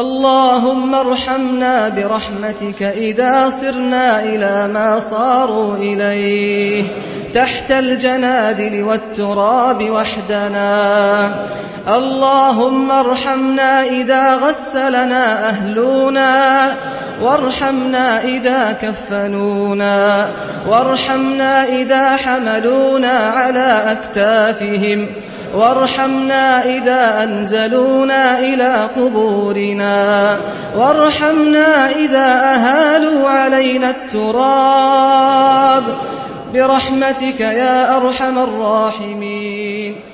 اللهم ارحمنا برحمتك إذا صرنا إلى ما صاروا إليه تحت الجنادل والتراب وحدنا. اللهم ارحمنا إذا غسلنا أهلنا وارحمنا إذا كفنونا وارحمنا إذا حملونا على أكتافهم. وارحمنا إذا أنزلونا إلى قبورنا. وارحمنا إذا أهالوا علينا التراب. برحمتك يا أرحم الراحمين.